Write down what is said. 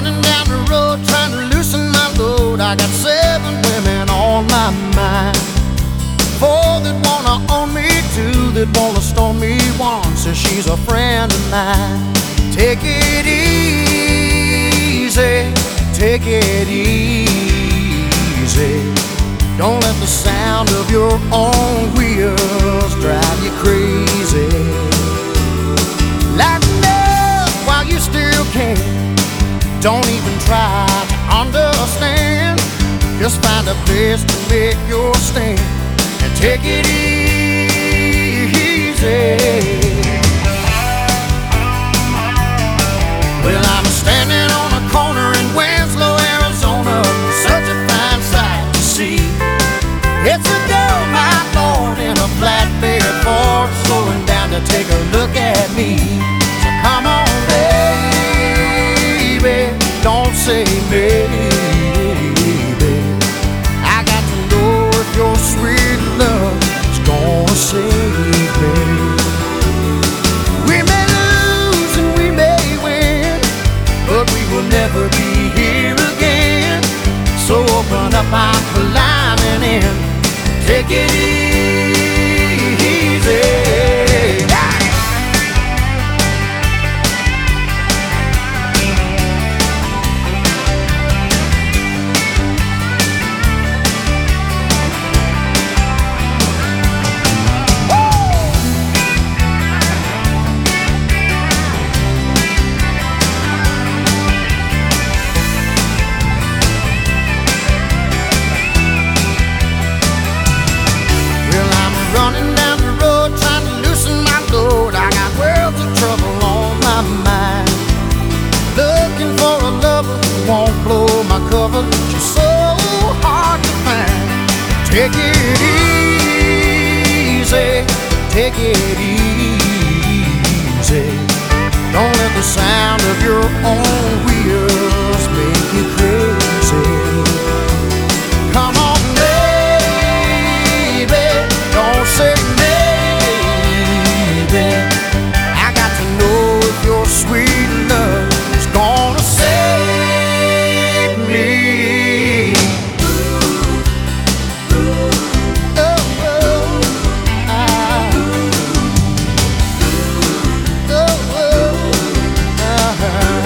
running down the road trying to loosen my load. I got seven women on my mind. Four that wanna own me, two that wanna stone me, one says she's a friend of mine. Take it easy, take it easy. Don't let the sound of your own wheels Don't even try to understand. Just find a place to make your stand and take it easy. Well, I'm standing on a corner in Winslow, Arizona. Such a fine sight to see. It's a girl, my lord, in a flatbed Ford, slowing down to take open up, I'm climbing in. Take it easy. Take it easy, take it easy. Don't let the sound of your own her